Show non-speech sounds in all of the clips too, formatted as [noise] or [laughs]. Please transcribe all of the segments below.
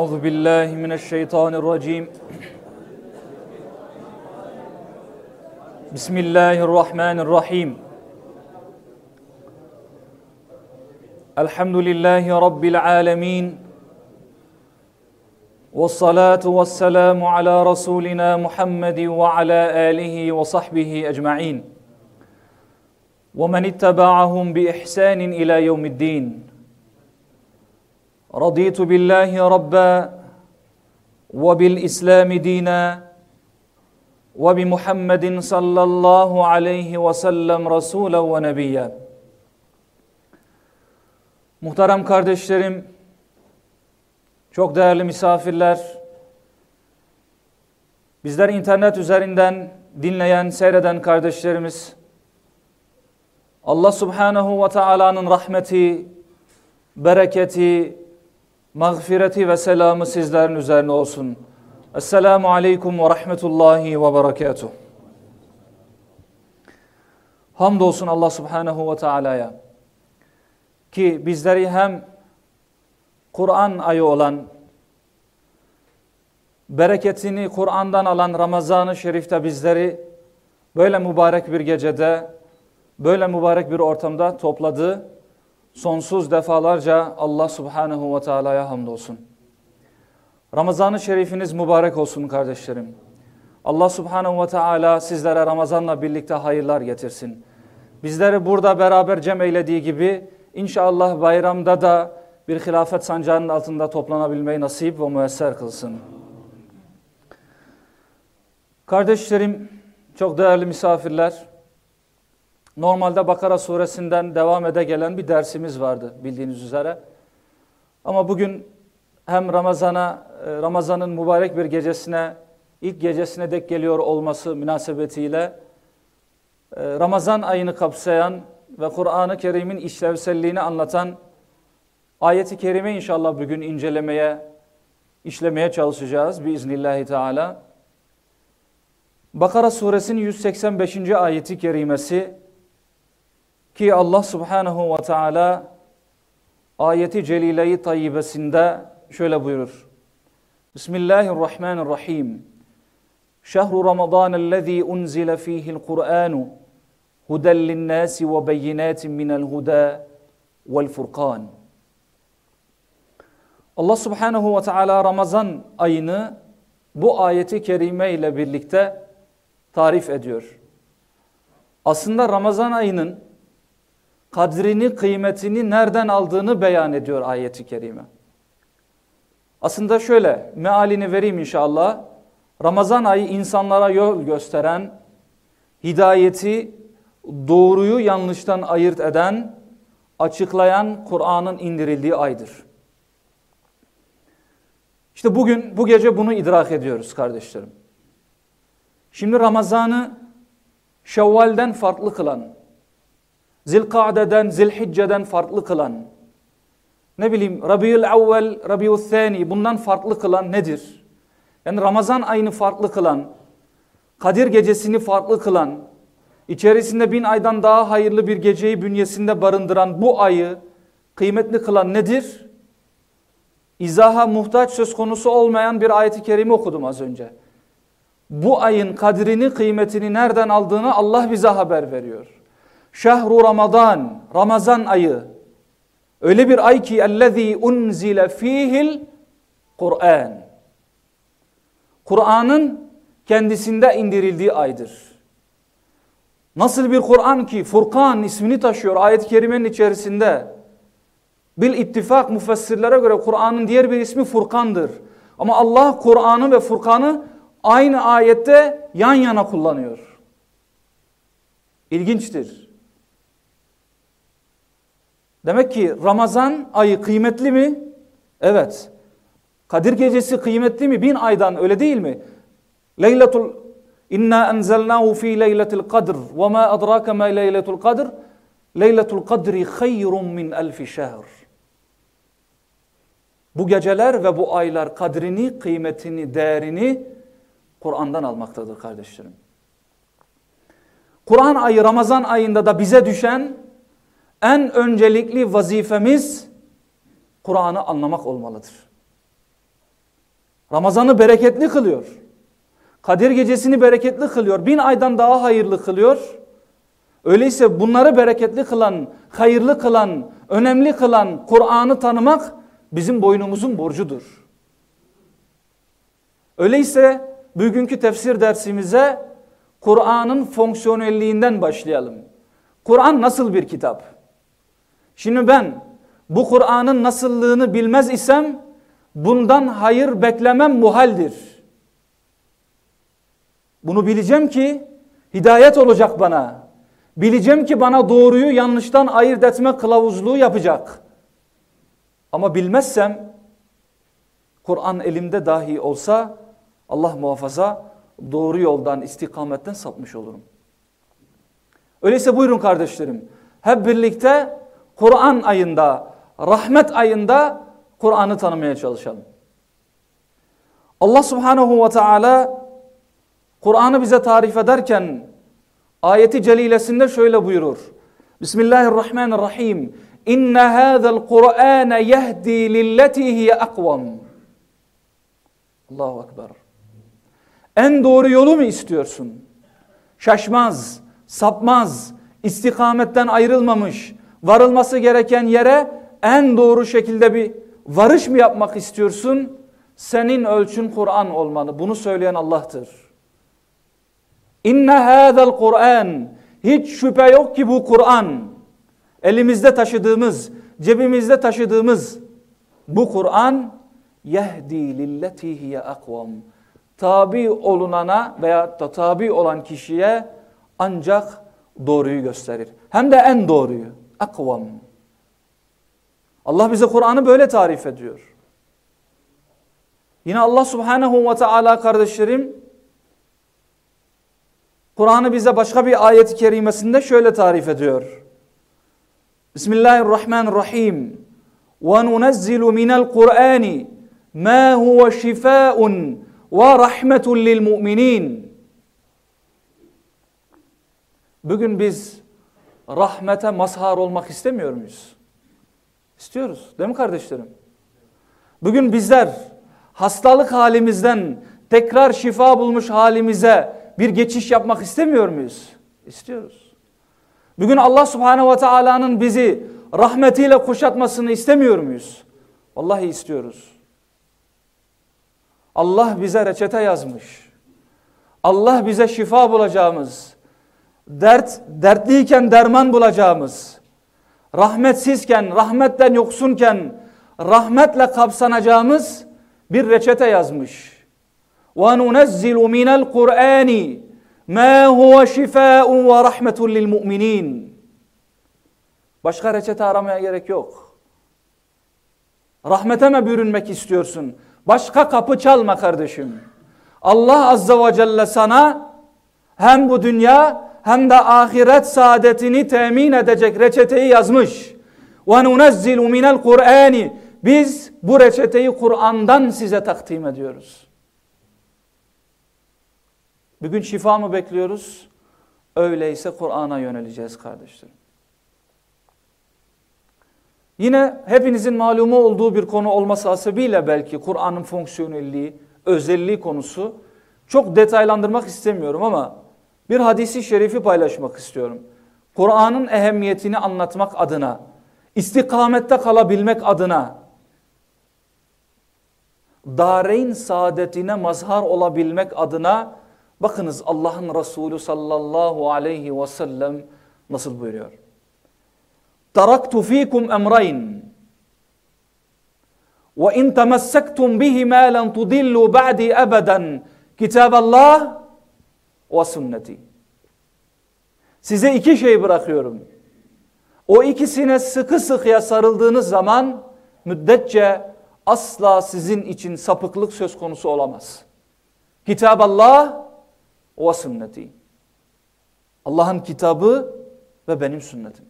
أعوذ بالله من الشيطان الرجيم. بسم الله الرحمن الرحيم. الحمد لله رب العالمين والصلاة والسلام على رسولنا محمد وعلى آله وصحبه أجمعين. ومن اتبعهم بإحسان إلى يوم الدين. رضيت بالله ربا وبالإسلام دينا وبمحمد صلى الله عليه وسلم رسولا ونبيا Muhterem kardeşlerim, çok değerli misafirler, bizler internet üzerinden dinleyen, seyreden kardeşlerimiz, Allah Subhanahu ve Taala'nın rahmeti, bereketi, mağfireti ve selamı sizlerin üzerine olsun. Esselamu Aleyküm ve Rahmetullahi ve Berekatuh. Hamdolsun Allah Subhanahu ve Taala'ya ki bizleri hem Kur'an ayı olan bereketini Kur'an'dan alan Ramazan-ı Şerif'te bizleri böyle mübarek bir gecede böyle mübarek bir ortamda topladı. Sonsuz defalarca Allah Subhanahu ve Taala'ya hamdolsun. Ramazan-ı Şerifiniz mübarek olsun kardeşlerim. Allah Subhanahu ve Teala sizlere Ramazan'la birlikte hayırlar getirsin. Bizleri burada beraber cem eylediği gibi inşallah bayramda da bir hilafet sancağının altında toplanabilmeyi nasip ve müesser kılsın. Kardeşlerim, çok değerli misafirler, normalde Bakara suresinden devam ede gelen bir dersimiz vardı bildiğiniz üzere. Ama bugün hem Ramazan'a, Ramazan'ın mübarek bir gecesine, ilk gecesine dek geliyor olması münasebetiyle Ramazan ayını kapsayan ve Kur'an-ı Kerim'in işlevselliğini anlatan ayeti kerime inşallah bugün incelemeye, işlemeye çalışacağız biiznillahü teala. Bakara suresinin 185. ayeti kerimesi ki Allah subhanahu ve teala ayeti celile-i tayyibesinde şöyle buyurur. Bismillahirrahmanirrahim. Şehru Ramazanellezî unzile fîhil Kur'anu huden linnâsi ve beyinâtin minel hudâ vel furkan. Allah subhanahu ve teala Ramazan ayını bu ayeti kerime ile birlikte tarif ediyor. Aslında Ramazan ayının kadrini, kıymetini nereden aldığını beyan ediyor ayeti kerime. Aslında şöyle, mealini vereyim inşallah. Ramazan ayı insanlara yol gösteren, hidayeti, doğruyu yanlıştan ayırt eden, açıklayan Kur'an'ın indirildiği aydır. İşte bugün, bu gece bunu idrak ediyoruz kardeşlerim. Şimdi Ramazan'ı Şevval'den farklı kılan, Zilkade'den, Zilhicce'den farklı kılan, ne bileyim Rabiül Avvel, Rabiül Thani bundan farklı kılan nedir? Yani Ramazan ayını farklı kılan, Kadir gecesini farklı kılan, içerisinde bin aydan daha hayırlı bir geceyi bünyesinde barındıran bu ayı kıymetli kılan nedir? İzaha muhtaç söz konusu olmayan bir ayeti kerime okudum az önce. Bu ayın kadrini, kıymetini nereden aldığını Allah bize haber veriyor. Şehru Ramazan, Ramazan ayı. Öyle bir ay ki ellezî unzile fîhil Kur'an. Kur'an'ın kendisinde indirildiği aydır. Nasıl bir Kur'an ki Furkan ismini taşıyor ayet-i kerimenin içerisinde. Bil ittifak müfessirlere göre Kur'an'ın diğer bir ismi Furkan'dır. Ama Allah Kur'an'ı ve Furkan'ı aynı ayette yan yana kullanıyor. İlginçtir. Demek ki Ramazan ayı kıymetli mi? Evet. Kadir gecesi kıymetli mi? Bin aydan öyle değil mi? Leyletul İnna enzelnahu fi leyletil kadr ve ma adraka ma leyletul kadr leyletul kadri hayrun min elfi şehr. Bu geceler ve bu aylar kadrini, kıymetini, değerini Kur'an'dan almaktadır kardeşlerim. Kur'an ayı Ramazan ayında da bize düşen en öncelikli vazifemiz Kur'an'ı anlamak olmalıdır. Ramazan'ı bereketli kılıyor. Kadir gecesini bereketli kılıyor. Bin aydan daha hayırlı kılıyor. Öyleyse bunları bereketli kılan, hayırlı kılan, önemli kılan Kur'an'ı tanımak bizim boynumuzun borcudur. Öyleyse bugünkü tefsir dersimize Kur'an'ın fonksiyonelliğinden başlayalım. Kur'an nasıl bir kitap? Şimdi ben bu Kur'an'ın nasıllığını bilmez isem bundan hayır beklemem muhaldir. Bunu bileceğim ki hidayet olacak bana. Bileceğim ki bana doğruyu yanlıştan ayırt etme kılavuzluğu yapacak. Ama bilmezsem Kur'an elimde dahi olsa Allah muhafaza doğru yoldan, istikametten sapmış olurum. Öyleyse buyurun kardeşlerim. Hep birlikte Kur'an ayında, rahmet ayında Kur'an'ı tanımaya çalışalım. Allah subhanahu ve teala Kur'an'ı bize tarif ederken ayeti celilesinde şöyle buyurur. Bismillahirrahmanirrahim. İnne hâzel Kur'âne yehdi lilleti hiye akvam. Allahu Ekber. En doğru yolu mu istiyorsun? Şaşmaz, sapmaz, istikametten ayrılmamış, varılması gereken yere en doğru şekilde bir varış mı yapmak istiyorsun? Senin ölçün Kur'an olmalı. Bunu söyleyen Allah'tır. İnne hâzel Kur'an. Hiç şüphe yok ki bu Kur'an. Elimizde taşıdığımız, cebimizde taşıdığımız bu Kur'an yehdi lilleti hiye akvam. Tabi olunana veya da tabi olan kişiye ancak doğruyu gösterir. Hem de en doğruyu akvam. Allah bize Kur'an'ı böyle tarif ediyor. Yine Allah subhanahu ve teala kardeşlerim Kur'an'ı bize başka bir ayet-i kerimesinde şöyle tarif ediyor. Bismillahirrahmanirrahim. وَنُنَزِّلُ مِنَ الْقُرْآنِ مَا هُوَ شِفَاءٌ وَرَحْمَةٌ لِلْمُؤْمِنِينَ Bugün biz rahmete mazhar olmak istemiyor muyuz? İstiyoruz değil mi kardeşlerim? Bugün bizler hastalık halimizden tekrar şifa bulmuş halimize bir geçiş yapmak istemiyor muyuz? İstiyoruz. Bugün Allah subhanehu ve teala'nın bizi rahmetiyle kuşatmasını istemiyor muyuz? Vallahi istiyoruz. Allah bize reçete yazmış. Allah bize şifa bulacağımız, dert dertliyken derman bulacağımız, rahmetsizken, rahmetten yoksunken rahmetle kapsanacağımız bir reçete yazmış. وَنُنَزِّلُ مِنَ الْقُرْآنِ مَا هُوَ شِفَاءٌ وَرَحْمَةٌ لِلْمُؤْمِنِينَ Başka reçete aramaya gerek yok. Rahmete mi bürünmek istiyorsun? Başka kapı çalma kardeşim. Allah Azza ve Celle sana hem bu dünya hem de ahiret saadetini temin edecek reçeteyi yazmış. وَنُنَزِّلُ مِنَ الْقُرْآنِ Biz bu reçeteyi Kur'an'dan size takdim ediyoruz. Bugün şifa mı bekliyoruz? Öyleyse Kur'an'a yöneleceğiz kardeşlerim. Yine hepinizin malumu olduğu bir konu olması hasebiyle belki Kur'an'ın fonksiyonelliği, özelliği konusu çok detaylandırmak istemiyorum ama bir hadisi şerifi paylaşmak istiyorum. Kur'an'ın ehemmiyetini anlatmak adına, istikamette kalabilmek adına, dareyn saadetine mazhar olabilmek adına bakınız Allah'ın Resulü sallallahu aleyhi ve sellem nasıl buyuruyor. Taraktu fikum emrayn ve in temessaktum bihima len tudillu ba'di ebeden kitaballah ve sünneti. Size iki şey bırakıyorum. O ikisine sıkı sıkıya sarıldığınız zaman müddetçe asla sizin için sapıklık söz konusu olamaz. Kitab Allah ve sünneti. Allah'ın kitabı ve benim sünnetim.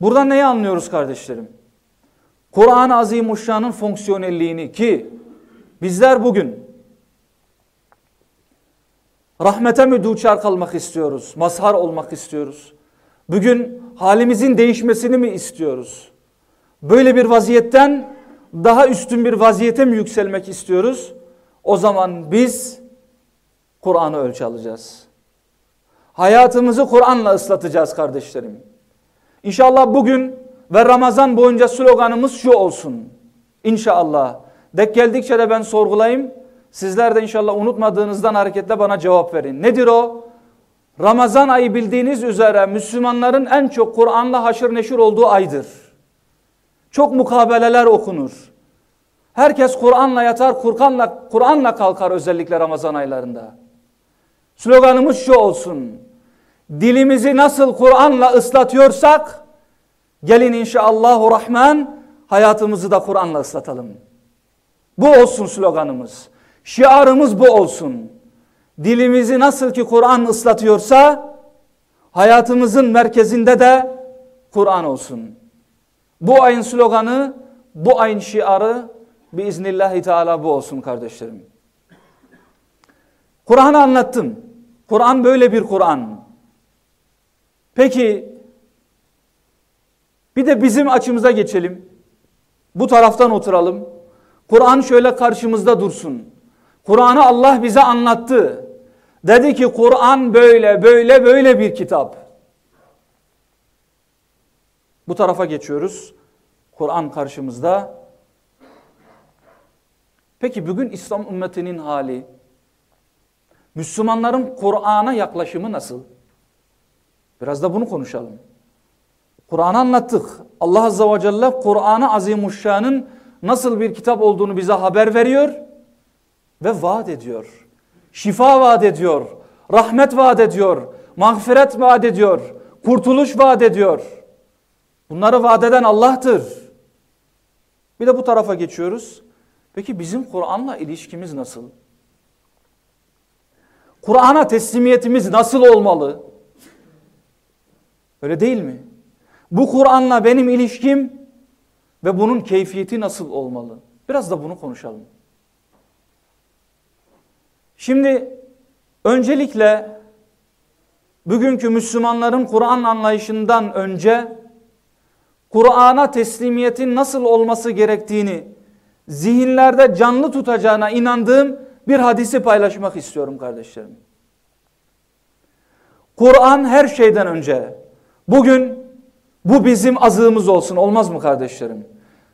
Buradan neyi anlıyoruz kardeşlerim? Kur'an-ı Azimuşşan'ın fonksiyonelliğini ki bizler bugün rahmete mi duçar kalmak istiyoruz, mazhar olmak istiyoruz. Bugün halimizin değişmesini mi istiyoruz? Böyle bir vaziyetten daha üstün bir vaziyete mi yükselmek istiyoruz? O zaman biz Kur'an'ı ölçü alacağız. Hayatımızı Kur'an'la ıslatacağız kardeşlerim. İnşallah bugün ve Ramazan boyunca sloganımız şu olsun. İnşallah. Dek geldikçe de ben sorgulayayım. Sizler de inşallah unutmadığınızdan hareketle bana cevap verin. Nedir o? Ramazan ayı bildiğiniz üzere Müslümanların en çok Kur'an'la haşır neşir olduğu aydır. Çok mukabeleler okunur. Herkes Kur'an'la yatar, Kur'an'la Kur'an'la kalkar özellikle Ramazan aylarında. Sloganımız şu olsun. Dilimizi nasıl Kur'an'la ıslatıyorsak gelin inşallahü rahman hayatımızı da Kur'an'la ıslatalım. Bu olsun sloganımız. Şiarımız bu olsun. Dilimizi nasıl ki Kur'an ıslatıyorsa hayatımızın merkezinde de Kur'an olsun. Bu ayın sloganı, bu ayın şiarı biiznillahü teala bu olsun kardeşlerim. Kur'an'ı anlattım. Kur'an böyle bir Kur'an. Peki bir de bizim açımıza geçelim. Bu taraftan oturalım. Kur'an şöyle karşımızda dursun. Kur'an'ı Allah bize anlattı. Dedi ki Kur'an böyle böyle böyle bir kitap. Bu tarafa geçiyoruz. Kur'an karşımızda. Peki bugün İslam ümmetinin hali, Müslümanların Kur'an'a yaklaşımı nasıl? Biraz da bunu konuşalım. Kur'an'ı anlattık. Allah Azze ve Celle Kur'an'ı Azimuşşan'ın nasıl bir kitap olduğunu bize haber veriyor ve vaat ediyor. Şifa vaat ediyor, rahmet vaat ediyor, mağfiret vaat ediyor, kurtuluş vaat ediyor. Bunları vaat eden Allah'tır. Bir de bu tarafa geçiyoruz. Peki bizim Kur'an'la ilişkimiz nasıl? Kur'an'a teslimiyetimiz nasıl olmalı? Öyle değil mi? Bu Kur'an'la benim ilişkim ve bunun keyfiyeti nasıl olmalı? Biraz da bunu konuşalım. Şimdi öncelikle bugünkü Müslümanların Kur'an anlayışından önce Kur'an'a teslimiyetin nasıl olması gerektiğini zihinlerde canlı tutacağına inandığım bir hadisi paylaşmak istiyorum kardeşlerim. Kur'an her şeyden önce bugün bu bizim azığımız olsun olmaz mı kardeşlerim?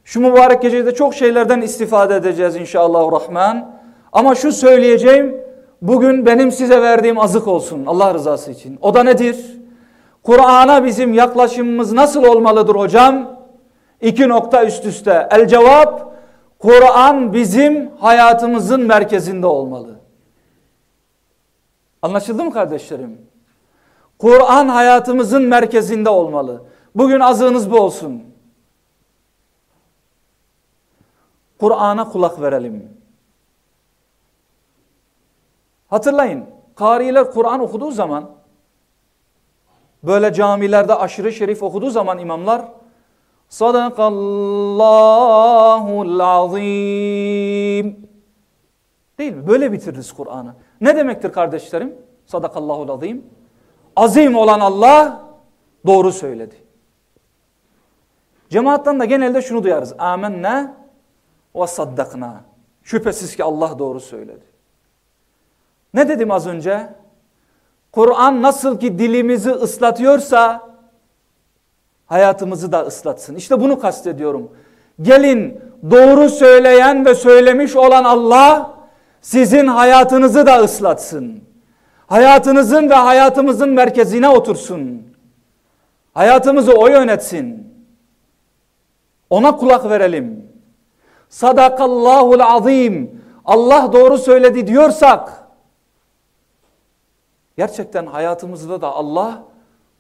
Şu mübarek gecede çok şeylerden istifade edeceğiz inşallah rahman. Ama şu söyleyeceğim bugün benim size verdiğim azık olsun Allah rızası için. O da nedir? Kur'an'a bizim yaklaşımımız nasıl olmalıdır hocam? İki nokta üst üste. El cevap Kur'an bizim hayatımızın merkezinde olmalı. Anlaşıldı mı kardeşlerim? Kur'an hayatımızın merkezinde olmalı. Bugün azığınız bu olsun. Kur'an'a kulak verelim. Hatırlayın, kariler Kur'an okuduğu zaman, böyle camilerde aşırı şerif okuduğu zaman imamlar, Sadakallahul azim. Değil mi? Böyle bitiririz Kur'an'ı. Ne demektir kardeşlerim? Sadakallahul azim. Azim olan Allah doğru söyledi. Cemaattan da genelde şunu duyarız. Amenne ve saddakna. Şüphesiz ki Allah doğru söyledi. Ne dedim az önce? Kur'an nasıl ki dilimizi ıslatıyorsa hayatımızı da ıslatsın. İşte bunu kastediyorum. Gelin doğru söyleyen ve söylemiş olan Allah sizin hayatınızı da ıslatsın. Hayatınızın ve hayatımızın merkezine otursun. Hayatımızı o yönetsin. Ona kulak verelim. Sadakallahul azim. Allah doğru söyledi diyorsak gerçekten hayatımızda da Allah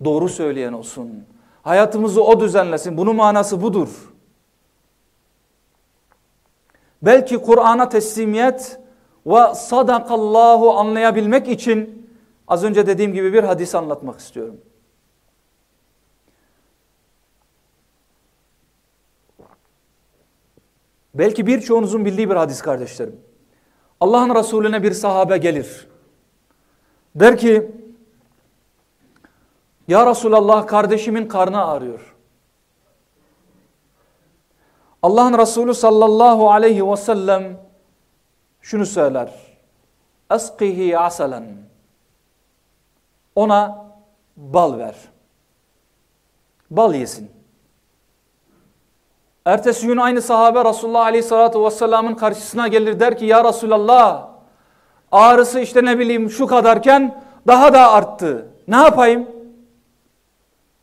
doğru söyleyen olsun. Hayatımızı o düzenlesin. Bunun manası budur. Belki Kur'an'a teslimiyet ve sadakallahu anlayabilmek için az önce dediğim gibi bir hadis anlatmak istiyorum. Belki birçoğunuzun bildiği bir hadis kardeşlerim. Allah'ın Resulüne bir sahabe gelir. Der ki ya Resulallah kardeşimin karnı ağrıyor. Allah'ın Resulü sallallahu aleyhi ve sellem şunu söyler. Eskihi asalen. Ona bal ver. Bal yesin. Ertesi gün aynı sahabe Resulullah Aleyhisselatü Vesselam'ın karşısına gelir der ki ya Resulallah ağrısı işte ne bileyim şu kadarken daha da arttı. Ne yapayım?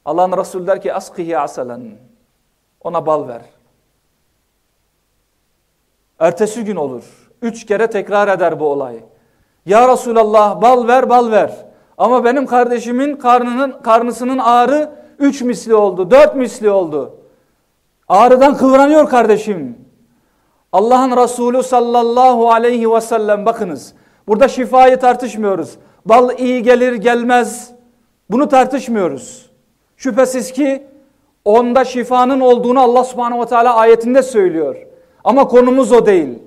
Allah'ın Resulü der ki askihi asalen. Ona bal ver. Ertesi gün olur. Üç kere tekrar eder bu olay. Ya Resulallah bal ver bal ver. Ama benim kardeşimin karnının karnısının ağrı üç misli oldu, dört misli oldu. Ağrıdan kıvranıyor kardeşim. Allah'ın Resulü sallallahu aleyhi ve sellem bakınız. Burada şifayı tartışmıyoruz. Bal iyi gelir gelmez. Bunu tartışmıyoruz. Şüphesiz ki onda şifanın olduğunu Allah subhanehu ve teala ayetinde söylüyor. Ama konumuz o değil.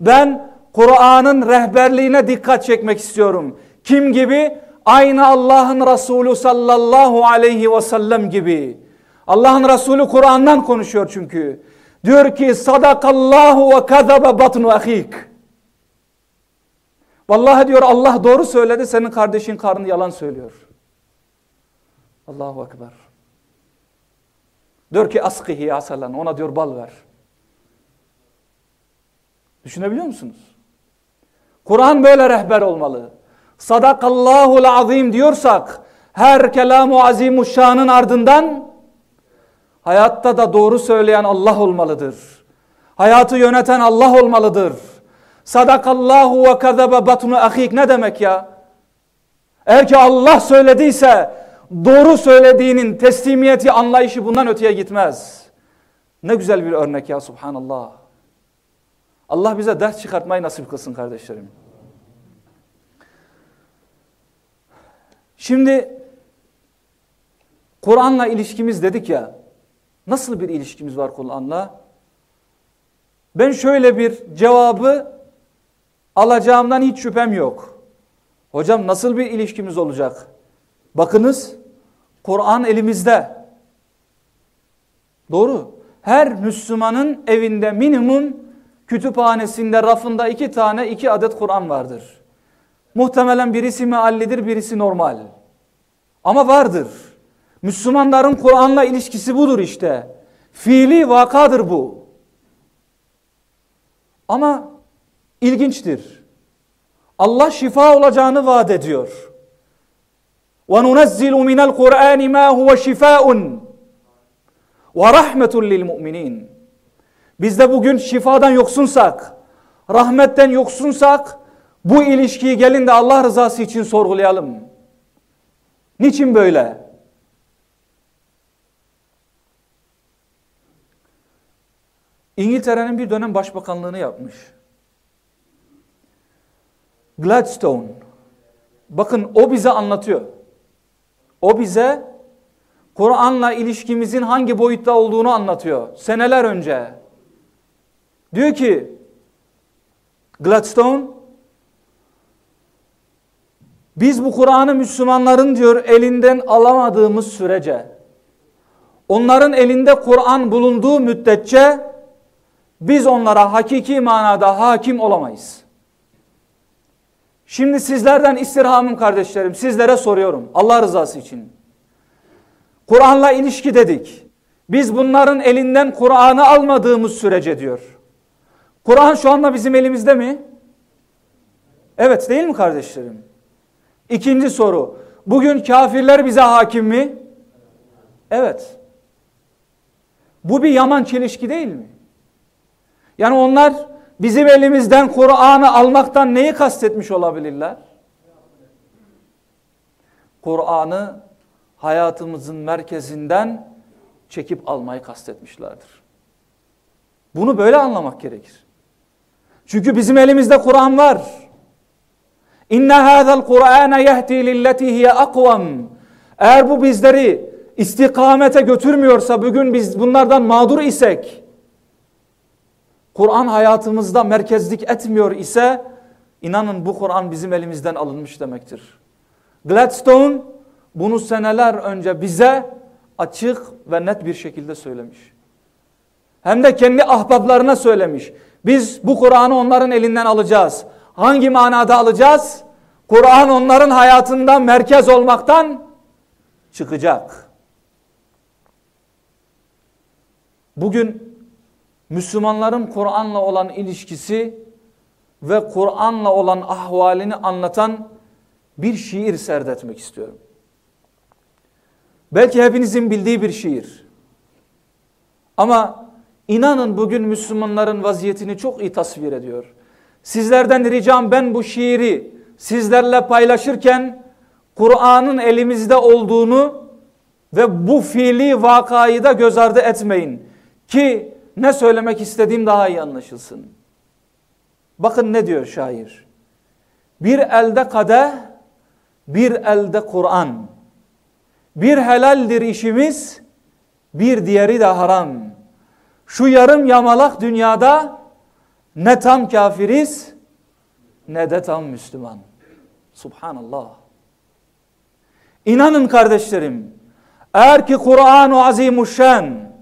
Ben Kur'an'ın rehberliğine dikkat çekmek istiyorum. Kim gibi? Aynı Allah'ın Resulü sallallahu aleyhi ve sellem gibi. Allah'ın Resulü Kur'an'dan konuşuyor çünkü. Diyor ki sadakallahu ve kazabe batnu ahik. Vallahi diyor Allah doğru söyledi senin kardeşin karnı yalan söylüyor. Allahu Ekber. Diyor ki askihi asalan ona diyor bal ver. Düşünebiliyor musunuz? Kur'an böyle rehber olmalı. Sadakallahul azim diyorsak her kelamu azimuşşanın ardından hayatta da doğru söyleyen Allah olmalıdır. Hayatı yöneten Allah olmalıdır. Sadakallahu ve kazebe batnu ahik ne demek ya? Eğer ki Allah söylediyse doğru söylediğinin teslimiyeti anlayışı bundan öteye gitmez. Ne güzel bir örnek ya subhanallah. Allah bize ders çıkartmayı nasip kılsın kardeşlerim. Şimdi Kur'an'la ilişkimiz dedik ya. Nasıl bir ilişkimiz var Kur'an'la? Ben şöyle bir cevabı alacağımdan hiç şüphem yok. Hocam nasıl bir ilişkimiz olacak? Bakınız Kur'an elimizde. Doğru. Her Müslümanın evinde minimum kütüphanesinde rafında iki tane iki adet Kur'an vardır. Muhtemelen birisi meallidir birisi normal. Ama vardır. Müslümanların Kur'an'la ilişkisi budur işte. Fiili vakadır bu. Ama ilginçtir. Allah şifa olacağını vaat ediyor. وَنُنَزِّلُ مِنَ الْقُرْآنِ مَا هُوَ شِفَاءٌ وَرَحْمَةٌ لِلْمُؤْمِنِينَ Biz de bugün şifadan yoksunsak, rahmetten yoksunsak bu ilişkiyi gelin de Allah rızası için sorgulayalım. Niçin böyle? İngiltere'nin bir dönem başbakanlığını yapmış. Gladstone. Bakın o bize anlatıyor. O bize Kur'an'la ilişkimizin hangi boyutta olduğunu anlatıyor. Seneler önce. Diyor ki Gladstone biz bu Kur'an'ı Müslümanların diyor elinden alamadığımız sürece onların elinde Kur'an bulunduğu müddetçe biz onlara hakiki manada hakim olamayız. Şimdi sizlerden istirhamım kardeşlerim sizlere soruyorum Allah rızası için. Kur'an'la ilişki dedik. Biz bunların elinden Kur'an'ı almadığımız sürece diyor. Kur'an şu anda bizim elimizde mi? Evet değil mi kardeşlerim? İkinci soru. Bugün kafirler bize hakim mi? Evet. Bu bir yaman çelişki değil mi? Yani onlar bizim elimizden Kur'an'ı almaktan neyi kastetmiş olabilirler? Kur'an'ı hayatımızın merkezinden çekip almayı kastetmişlerdir. Bunu böyle anlamak gerekir. Çünkü bizim elimizde Kur'an var. İnne hâzel Kur'âne yehdi lilleti hiye akvam. Eğer bu bizleri istikamete götürmüyorsa bugün biz bunlardan mağdur isek Kur'an hayatımızda merkezlik etmiyor ise inanın bu Kur'an bizim elimizden alınmış demektir. Gladstone bunu seneler önce bize açık ve net bir şekilde söylemiş. hem de kendi ahbaplarına söylemiş. Biz bu Kur'an'ı onların elinden alacağız. Hangi manada alacağız? Kur'an onların hayatında merkez olmaktan çıkacak. Bugün Müslümanların Kur'an'la olan ilişkisi ve Kur'an'la olan ahvalini anlatan bir şiir serdetmek istiyorum. Belki hepinizin bildiği bir şiir. Ama inanın bugün Müslümanların vaziyetini çok iyi tasvir ediyor. Sizlerden ricam ben bu şiiri sizlerle paylaşırken Kur'an'ın elimizde olduğunu ve bu fiili vakayı da göz ardı etmeyin. Ki ne söylemek istediğim daha iyi anlaşılsın. Bakın ne diyor şair. Bir elde kadeh, bir elde Kur'an. Bir helaldir işimiz, bir diğeri de haram. Şu yarım yamalak dünyada ne tam kafiriz ne de tam Müslüman. Subhanallah. İnanın kardeşlerim, eğer ki Kur'an-ı Azimuşşan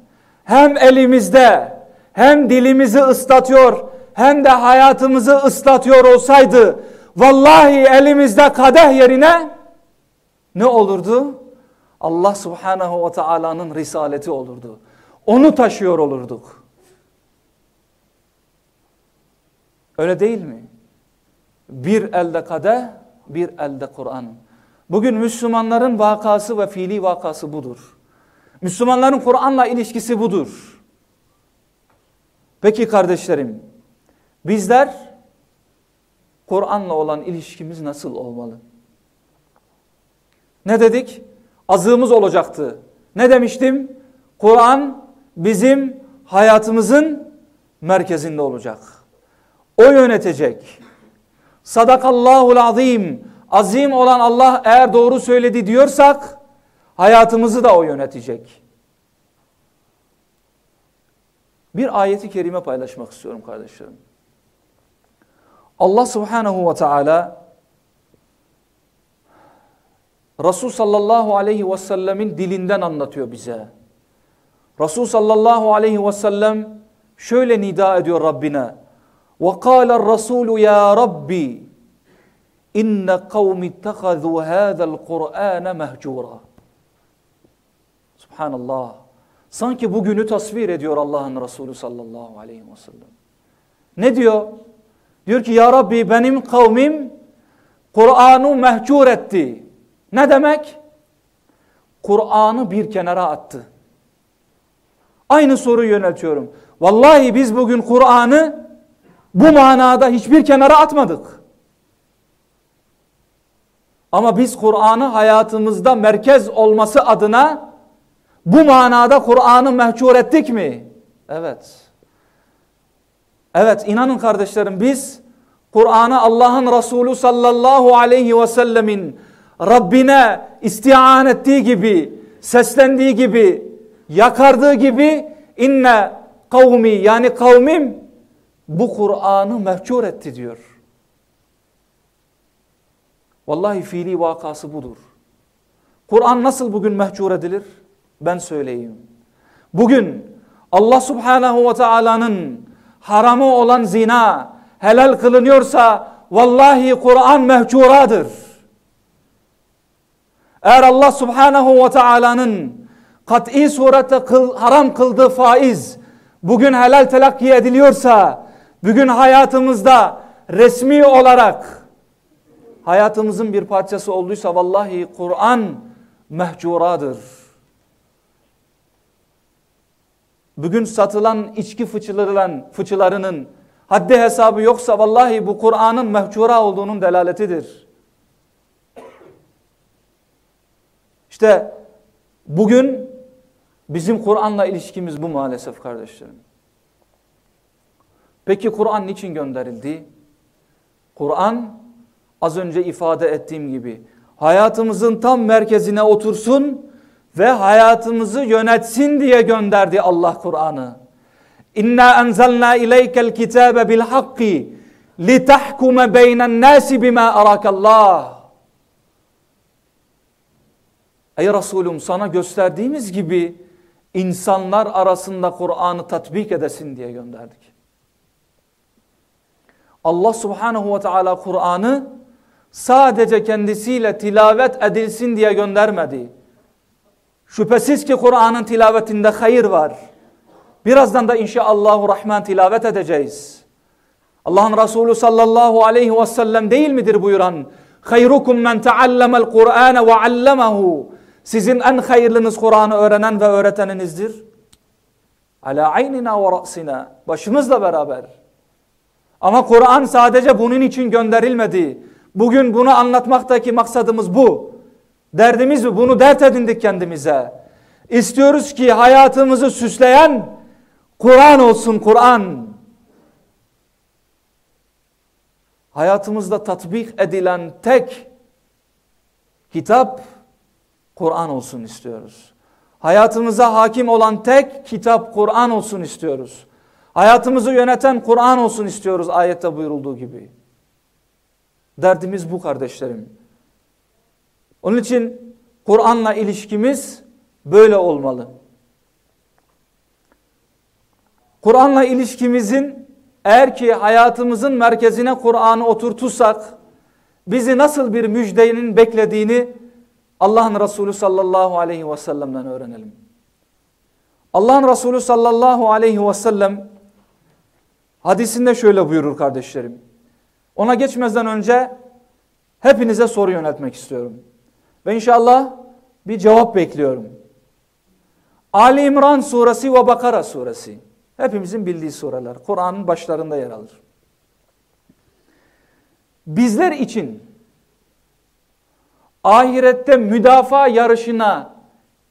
hem elimizde hem dilimizi ıslatıyor hem de hayatımızı ıslatıyor olsaydı vallahi elimizde kadeh yerine ne olurdu? Allah subhanahu ve taala'nın risaleti olurdu. Onu taşıyor olurduk. Öyle değil mi? Bir elde kadeh, bir elde Kur'an. Bugün Müslümanların vakası ve fiili vakası budur. Müslümanların Kur'an'la ilişkisi budur. Peki kardeşlerim, bizler Kur'an'la olan ilişkimiz nasıl olmalı? Ne dedik? Azığımız olacaktı. Ne demiştim? Kur'an bizim hayatımızın merkezinde olacak. O yönetecek. Sadakallahul azim. Azim olan Allah eğer doğru söyledi diyorsak hayatımızı da o yönetecek. Bir ayeti kerime paylaşmak istiyorum kardeşlerim. Allah subhanahu ve teala Resul sallallahu aleyhi ve sellemin dilinden anlatıyor bize. Resul sallallahu aleyhi ve sellem şöyle nida ediyor Rabbine. وَقَالَ الرَّسُولُ يَا رَبِّي اِنَّ قَوْمِ اتَّخَذُوا هَذَا الْقُرْآنَ مَهْجُورًا Subhanallah. Sanki bugünü tasvir ediyor Allah'ın Resulü sallallahu aleyhi ve sellem. Ne diyor? Diyor ki ya Rabbi benim kavmim Kur'an'ı mehcur etti. Ne demek? Kur'an'ı bir kenara attı. Aynı soruyu yöneltiyorum. Vallahi biz bugün Kur'an'ı bu manada hiçbir kenara atmadık. Ama biz Kur'an'ı hayatımızda merkez olması adına bu manada Kur'an'ı mehcur ettik mi? Evet. Evet inanın kardeşlerim biz Kur'an'ı Allah'ın Resulü sallallahu aleyhi ve sellemin Rabbine istian ettiği gibi, seslendiği gibi, yakardığı gibi inne kavmi yani kavmim bu Kur'an'ı mehcur etti diyor. Vallahi fiili vakası budur. Kur'an nasıl bugün mehcur edilir? Ben söyleyeyim. Bugün Allah subhanahu ve taala'nın haramı olan zina helal kılınıyorsa vallahi Kur'an mehcuradır. Eğer Allah subhanahu ve taala'nın kat'i surette kıl, haram kıldığı faiz bugün helal telakki ediliyorsa bugün hayatımızda resmi olarak hayatımızın bir parçası olduysa vallahi Kur'an mehcuradır. Bugün satılan içki fıçılarının, fıçılarının haddi hesabı yoksa vallahi bu Kur'an'ın mehcura olduğunun delaletidir. İşte bugün bizim Kur'an'la ilişkimiz bu maalesef kardeşlerim. Peki Kur'an niçin gönderildi? Kur'an az önce ifade ettiğim gibi hayatımızın tam merkezine otursun ve hayatımızı yönetsin diye gönderdi Allah Kur'an'ı. İnna enzelna ileykel kitabe bil hakki litahkume beynen nasi bima arakallah. Ey Resulüm sana gösterdiğimiz gibi insanlar arasında Kur'an'ı tatbik edesin diye gönderdik. Allah subhanahu ve teala Kur'an'ı sadece kendisiyle tilavet edilsin diye göndermedi. Şüphesiz ki Kur'an'ın tilavetinde hayır var. Birazdan da inşallahü rahman tilavet edeceğiz. Allah'ın Resulü sallallahu aleyhi ve sellem değil midir buyuran? Hayrukum men teallemel Kur'ane ve allemehu. Sizin en hayırlınız Kur'an'ı öğrenen ve öğreteninizdir. Ala aynina ve ra'sina. Başımızla beraber. Ama Kur'an sadece bunun için gönderilmedi. Bugün bunu anlatmaktaki maksadımız bu. Derdimiz bu. Bunu dert edindik kendimize. İstiyoruz ki hayatımızı süsleyen Kur'an olsun Kur'an. Hayatımızda tatbik edilen tek kitap Kur'an olsun istiyoruz. Hayatımıza hakim olan tek kitap Kur'an olsun istiyoruz. Hayatımızı yöneten Kur'an olsun istiyoruz ayette buyurulduğu gibi. Derdimiz bu kardeşlerim. Onun için Kur'an'la ilişkimiz böyle olmalı. Kur'an'la ilişkimizin eğer ki hayatımızın merkezine Kur'an'ı oturtursak bizi nasıl bir müjdenin beklediğini Allah'ın Resulü sallallahu aleyhi ve sellem'den öğrenelim. Allah'ın Resulü sallallahu aleyhi ve sellem hadisinde şöyle buyurur kardeşlerim. Ona geçmezden önce hepinize soru yöneltmek istiyorum. Ve inşallah bir cevap bekliyorum. Ali İmran suresi ve Bakara suresi. Hepimizin bildiği sureler. Kur'an'ın başlarında yer alır. Bizler için ahirette müdafaa yarışına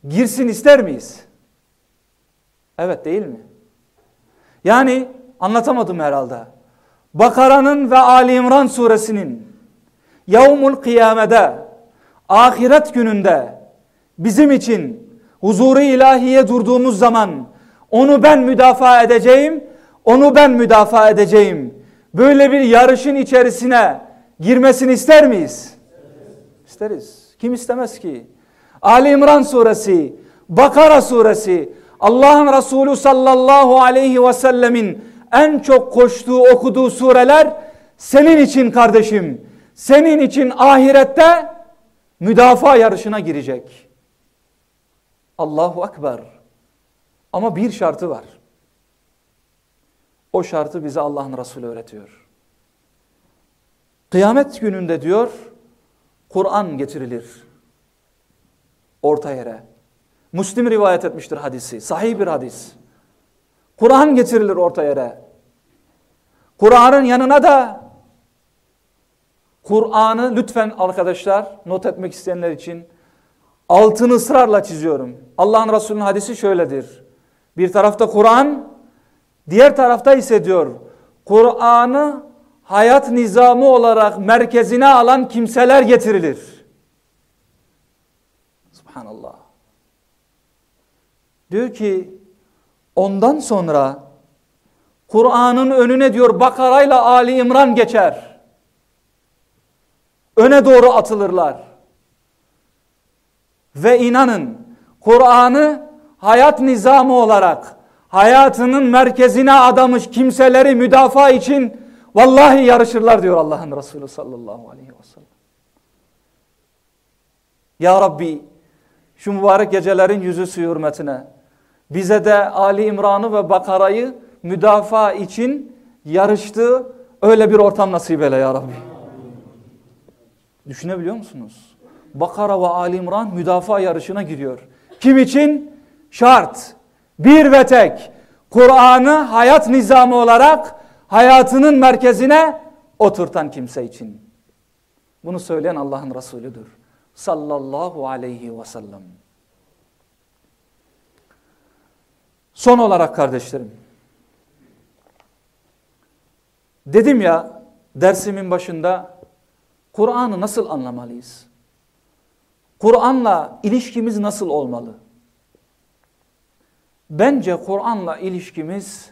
girsin ister miyiz? Evet değil mi? Yani anlatamadım herhalde. Bakara'nın ve Ali İmran suresinin Yavmul Kıyame'de ahiret gününde bizim için huzuru ilahiye durduğumuz zaman onu ben müdafaa edeceğim, onu ben müdafaa edeceğim. Böyle bir yarışın içerisine girmesini ister miyiz? İsteriz. Kim istemez ki? Ali İmran suresi, Bakara suresi, Allah'ın Resulü sallallahu aleyhi ve sellemin en çok koştuğu, okuduğu sureler senin için kardeşim, senin için ahirette müdafaa yarışına girecek. Allahu Ekber. Ama bir şartı var. O şartı bize Allah'ın Resulü öğretiyor. Kıyamet gününde diyor, Kur'an getirilir orta yere. Müslim rivayet etmiştir hadisi. Sahih bir hadis. Kur'an getirilir orta yere. Kur'an'ın yanına da Kur'an'ı lütfen arkadaşlar not etmek isteyenler için altını ısrarla çiziyorum. Allah'ın Resulü'nün hadisi şöyledir. Bir tarafta Kur'an, diğer tarafta ise diyor Kur'an'ı hayat nizamı olarak merkezine alan kimseler getirilir. Subhanallah. Diyor ki ondan sonra Kur'an'ın önüne diyor Bakara ile Ali İmran geçer. Öne doğru atılırlar. Ve inanın Kur'an'ı hayat nizamı olarak hayatının merkezine adamış kimseleri müdafaa için vallahi yarışırlar diyor Allah'ın Resulü sallallahu aleyhi ve sellem. Ya Rabbi şu mübarek gecelerin yüzü suyu hürmetine bize de Ali İmran'ı ve Bakara'yı müdafaa için yarıştığı öyle bir ortam nasip eyle ya Rabbi. Düşünebiliyor musunuz? Bakara ve Ali İmran müdafaa yarışına giriyor. Kim için? Şart. Bir ve tek. Kur'an'ı hayat nizamı olarak hayatının merkezine oturtan kimse için. Bunu söyleyen Allah'ın Resulüdür. Sallallahu aleyhi ve sellem. Son olarak kardeşlerim. Dedim ya dersimin başında Kur'an'ı nasıl anlamalıyız? Kur'an'la ilişkimiz nasıl olmalı? Bence Kur'an'la ilişkimiz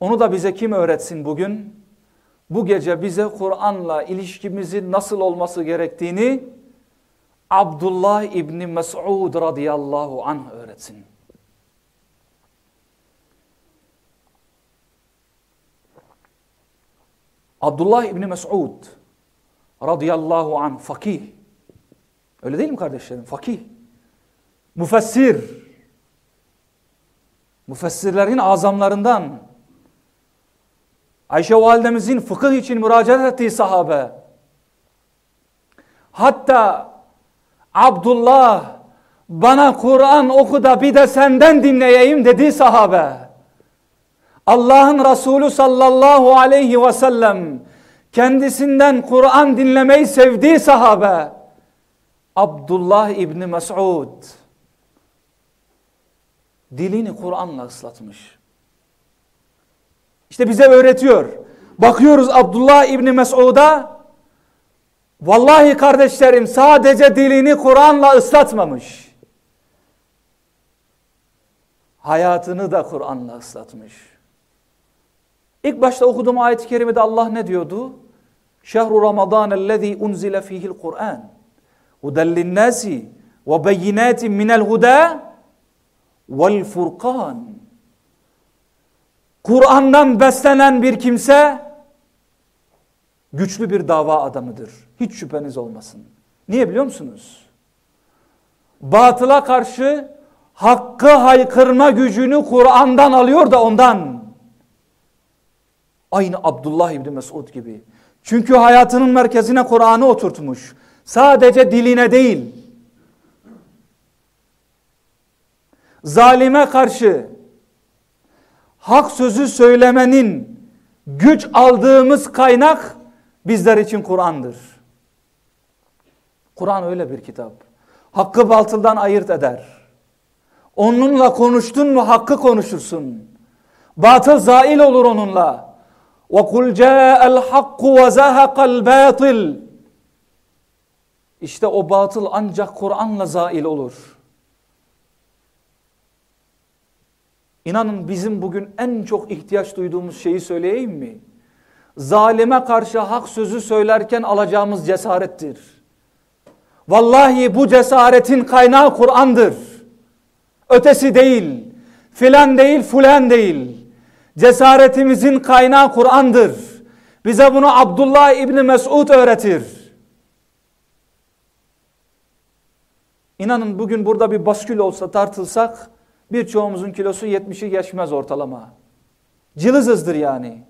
onu da bize kim öğretsin bugün? Bu gece bize Kur'an'la ilişkimizin nasıl olması gerektiğini Abdullah İbni Mes'ud radıyallahu anh öğretsin. Abdullah İbni Mes'ud radıyallahu anh fakih. Öyle değil mi kardeşlerim? Fakih. Müfessir. Müfessirlerin azamlarından. Ayşe validemizin fıkıh için müracaat ettiği sahabe. Hatta Abdullah bana Kur'an oku da bir de senden dinleyeyim dedi sahabe. Allah'ın Resulü sallallahu aleyhi ve sellem kendisinden Kur'an dinlemeyi sevdiği sahabe Abdullah İbni Mes'ud dilini Kur'an'la ıslatmış. İşte bize öğretiyor. Bakıyoruz Abdullah İbni Mes'ud'a vallahi kardeşlerim sadece dilini Kur'an'la ıslatmamış. Hayatını da Kur'an'la ıslatmış. İlk başta okuduğum ayet-i kerimede Allah ne diyordu? Şehru Ramazan ellezî unzile fihil Kur'an. Huden linnâsi ve beyinâtin minel hudâ vel furkan. Kur'an'dan beslenen bir kimse güçlü bir dava adamıdır. Hiç şüpheniz olmasın. Niye biliyor musunuz? Batıla karşı hakkı haykırma gücünü Kur'an'dan alıyor da ondan. Aynı Abdullah İbni Mesud gibi. Çünkü hayatının merkezine Kur'an'ı oturtmuş. Sadece diline değil. Zalime karşı hak sözü söylemenin güç aldığımız kaynak bizler için Kur'an'dır. Kur'an öyle bir kitap. Hakkı batıldan ayırt eder. Onunla konuştun mu hakkı konuşursun. Batıl zail olur onunla. وَقُلْ جَاءَ الْحَقُّ وَزَهَقَ الْبَاطِلِ İşte o batıl ancak Kur'an'la zail olur. İnanın bizim bugün en çok ihtiyaç duyduğumuz şeyi söyleyeyim mi? Zalime karşı hak sözü söylerken alacağımız cesarettir. Vallahi bu cesaretin kaynağı Kur'an'dır. Ötesi değil. Filan değil, fulan değil. Cesaretimizin kaynağı Kur'an'dır. Bize bunu Abdullah İbni Mesud öğretir. İnanın bugün burada bir baskül olsa tartılsak birçoğumuzun kilosu 70'i geçmez ortalama. Cılızızdır yani.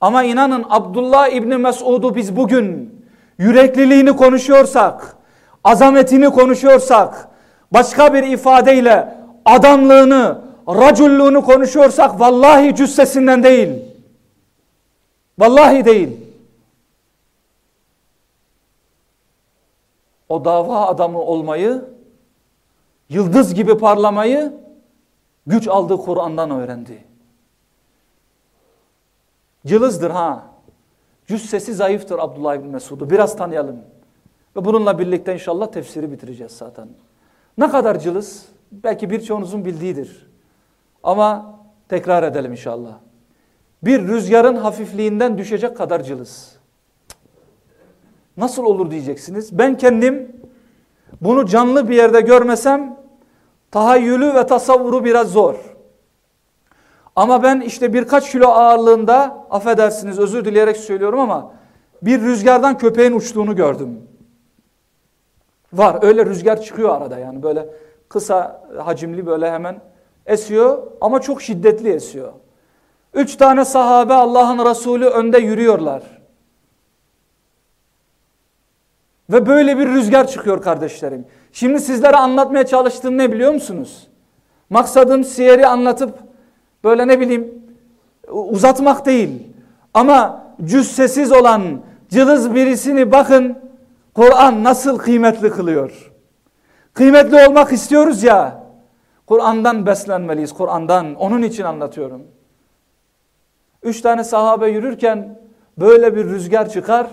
Ama inanın Abdullah İbni Mesud'u biz bugün yürekliliğini konuşuyorsak, azametini konuşuyorsak, başka bir ifadeyle adamlığını, raculluğunu konuşuyorsak vallahi cüssesinden değil. Vallahi değil. O dava adamı olmayı, yıldız gibi parlamayı güç aldığı Kur'an'dan öğrendi. Cılızdır ha. Cüssesi zayıftır Abdullah İbni Mesud'u. Biraz tanıyalım. Ve bununla birlikte inşallah tefsiri bitireceğiz zaten. Ne kadar cılız? Belki birçoğunuzun bildiğidir. Ama tekrar edelim inşallah. Bir rüzgarın hafifliğinden düşecek kadar cılız. Nasıl olur diyeceksiniz. Ben kendim bunu canlı bir yerde görmesem tahayyülü ve tasavvuru biraz zor. Ama ben işte birkaç kilo ağırlığında affedersiniz özür dileyerek söylüyorum ama bir rüzgardan köpeğin uçtuğunu gördüm. Var öyle rüzgar çıkıyor arada yani böyle kısa hacimli böyle hemen esiyor ama çok şiddetli esiyor. Üç tane sahabe Allah'ın Resulü önde yürüyorlar. Ve böyle bir rüzgar çıkıyor kardeşlerim. Şimdi sizlere anlatmaya çalıştığım ne biliyor musunuz? Maksadım siyeri anlatıp böyle ne bileyim uzatmak değil. Ama cüssesiz olan cılız birisini bakın Kur'an nasıl kıymetli kılıyor. Kıymetli olmak istiyoruz ya. Kur'an'dan beslenmeliyiz. Kur'an'dan. Onun için anlatıyorum. Üç tane sahabe yürürken böyle bir rüzgar çıkar.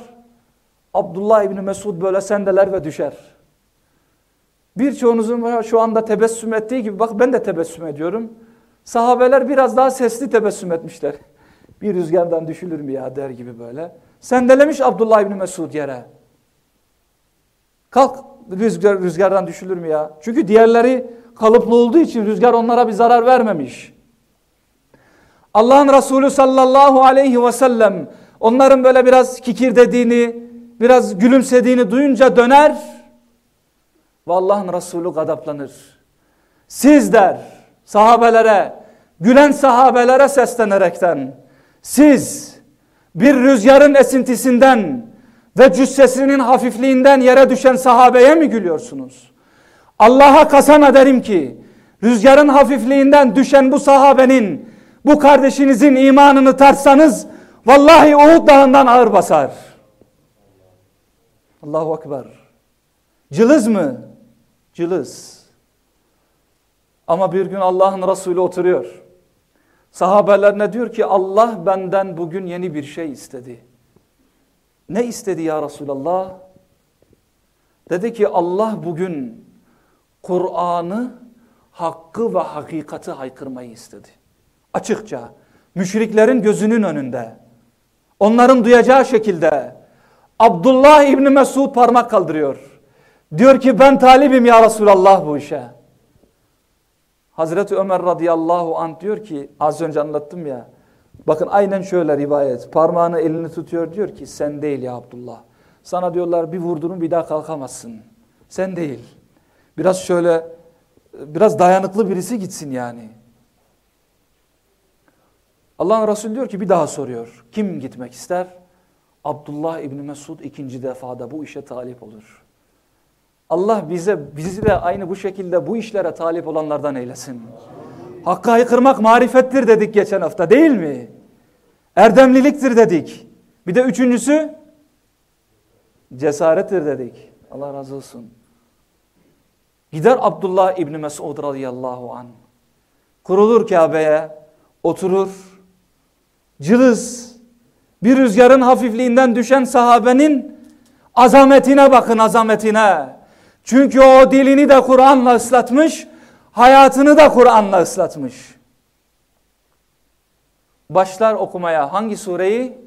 Abdullah İbni Mesud böyle sendeler ve düşer. Birçoğunuzun şu anda tebessüm ettiği gibi bak ben de tebessüm ediyorum. Sahabeler biraz daha sesli tebessüm etmişler. [laughs] Bir rüzgardan düşülür mü ya der gibi böyle. Sendelemiş Abdullah İbni Mesud yere. Kalk rüzgar, rüzgardan düşülür mü ya? Çünkü diğerleri kalıplı olduğu için rüzgar onlara bir zarar vermemiş. Allah'ın Resulü sallallahu aleyhi ve sellem onların böyle biraz kikir dediğini, biraz gülümsediğini duyunca döner ve Allah'ın Resulü gadaplanır. Siz der sahabelere, gülen sahabelere seslenerekten siz bir rüzgarın esintisinden ve cüssesinin hafifliğinden yere düşen sahabeye mi gülüyorsunuz? Allah'a kasam ederim ki rüzgarın hafifliğinden düşen bu sahabenin bu kardeşinizin imanını tartsanız vallahi Uhud dağından ağır basar. Allahu Ekber. Cılız mı? Cılız. Ama bir gün Allah'ın Resulü oturuyor. Sahabelerine diyor ki Allah benden bugün yeni bir şey istedi. Ne istedi ya Resulallah? Dedi ki Allah bugün Kur'an'ı hakkı ve hakikati haykırmayı istedi. Açıkça müşriklerin gözünün önünde onların duyacağı şekilde Abdullah İbni Mesud parmak kaldırıyor. Diyor ki ben talibim ya Resulallah bu işe. Hazreti Ömer radıyallahu anh diyor ki az önce anlattım ya. Bakın aynen şöyle rivayet. Parmağını elini tutuyor diyor ki sen değil ya Abdullah. Sana diyorlar bir vurdurun bir daha kalkamazsın. Sen değil. Biraz şöyle biraz dayanıklı birisi gitsin yani. Allah'ın Resulü diyor ki bir daha soruyor. Kim gitmek ister? Abdullah İbni Mesud ikinci defada bu işe talip olur. Allah bize bizi de aynı bu şekilde bu işlere talip olanlardan eylesin. Hakkı haykırmak marifettir dedik geçen hafta değil mi? Erdemliliktir dedik. Bir de üçüncüsü cesarettir dedik. Allah razı olsun. Gider Abdullah İbni Mesud radıyallahu an. Kurulur Kabe'ye, oturur. Cılız, bir rüzgarın hafifliğinden düşen sahabenin azametine bakın azametine. Çünkü o dilini de Kur'an'la ıslatmış, hayatını da Kur'an'la ıslatmış. Başlar okumaya hangi sureyi?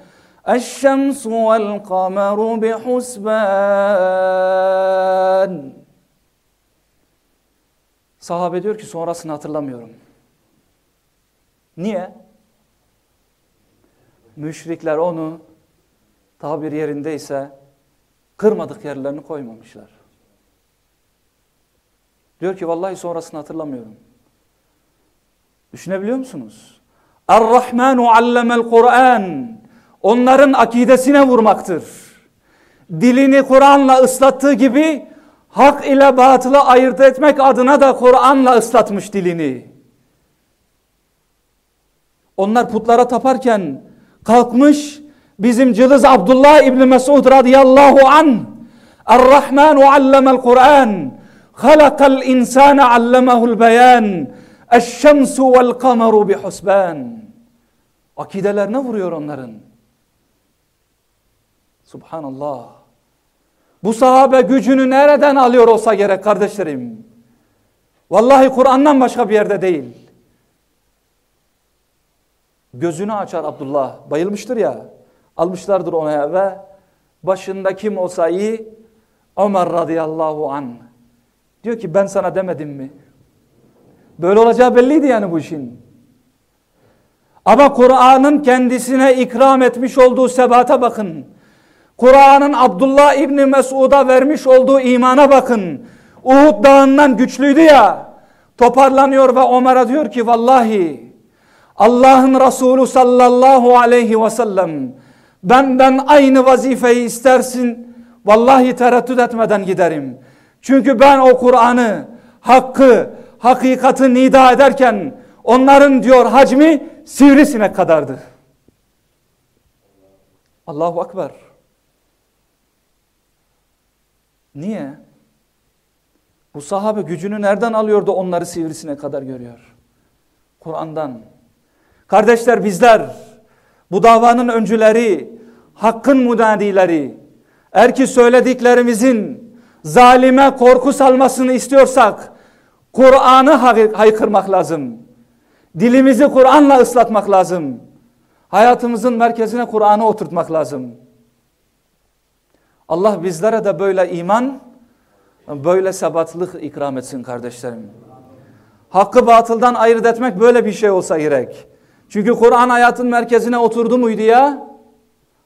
الشمس والقمر بحسبان Sahabe diyor ki sonrasını hatırlamıyorum. Niye? Müşrikler onu tabir yerindeyse kırmadık yerlerini koymamışlar. Diyor ki vallahi sonrasını hatırlamıyorum. Düşünebiliyor musunuz? Er-Rahmanu allemel Kur'an. Onların akidesine vurmaktır. Dilini Kur'an'la ıslattığı gibi hak ile batılı ayırt etmek adına da Kur'an'la ıslatmış dilini. Onlar putlara taparken kalkmış bizim cılız Abdullah İbni Mesud radıyallahu an Er-Rahmanu allemel Kur'an halakal insane allemahul beyan eşşemsu vel kameru bihusban akidelerine vuruyor onların subhanallah. Bu sahabe gücünü nereden alıyor olsa gerek kardeşlerim? Vallahi Kur'an'dan başka bir yerde değil. Gözünü açar Abdullah. Bayılmıştır ya. Almışlardır ona ve başında kim olsa iyi Ömer radıyallahu anh Diyor ki ben sana demedim mi? Böyle olacağı belliydi yani bu işin. Ama Kur'an'ın kendisine ikram etmiş olduğu sebata bakın. Kur'an'ın Abdullah İbni Mesud'a vermiş olduğu imana bakın. Uhud dağından güçlüydü ya. Toparlanıyor ve Ömer'e diyor ki vallahi Allah'ın Resulü sallallahu aleyhi ve sellem benden aynı vazifeyi istersin. Vallahi tereddüt etmeden giderim. Çünkü ben o Kur'an'ı, hakkı, hakikati nida ederken onların diyor hacmi sivrisinek kadardı. Allahu Ekber. Niye? Bu sahabe gücünü nereden alıyordu onları sivrisine kadar görüyor? Kur'an'dan. Kardeşler bizler bu davanın öncüleri, hakkın münadileri, eğer ki söylediklerimizin zalime korku salmasını istiyorsak Kur'an'ı haykırmak lazım. Dilimizi Kur'an'la ıslatmak lazım. Hayatımızın merkezine Kur'an'ı oturtmak lazım. Allah bizlere de böyle iman, böyle sebatlık ikram etsin kardeşlerim. Hakkı batıldan ayırt etmek böyle bir şey olsa gerek. Çünkü Kur'an hayatın merkezine oturdu muydu ya?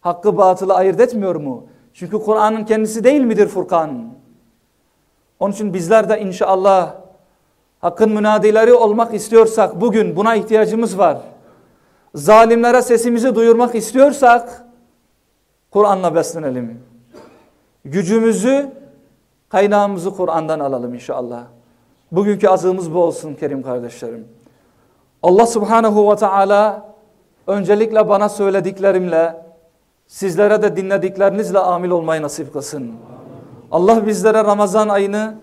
Hakkı batılı ayırt etmiyor mu? Çünkü Kur'an'ın kendisi değil midir Furkan? Onun için bizler de inşallah hakkın münadileri olmak istiyorsak bugün buna ihtiyacımız var. Zalimlere sesimizi duyurmak istiyorsak Kur'an'la beslenelim. Gücümüzü, kaynağımızı Kur'an'dan alalım inşallah. Bugünkü azığımız bu olsun kerim kardeşlerim. Allah subhanahu ve teala öncelikle bana söylediklerimle sizlere de dinlediklerinizle amil olmayı nasip kılsın. Allah bizlere Ramazan ayını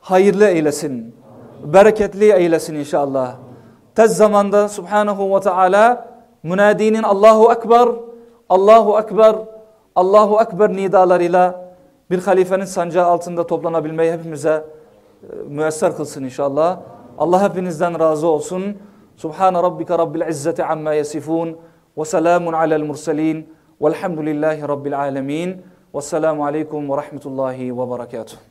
hayırlı eylesin. Bereketli eylesin inşallah. Tez zamanda subhanahu ve teala münadinin Allahu Ekber, Allahu Ekber, Allahu Ekber nidalarıyla bir halifenin sancağı altında toplanabilmeyi hepimize e, müesser kılsın inşallah. Allah hepinizden razı olsun. Subhane rabbike rabbil izzeti amma yasifun ve selamun alel murselin velhamdülillahi rabbil alemin. Vesselamu aleyküm ve rahmetullahi ve berekatuhu.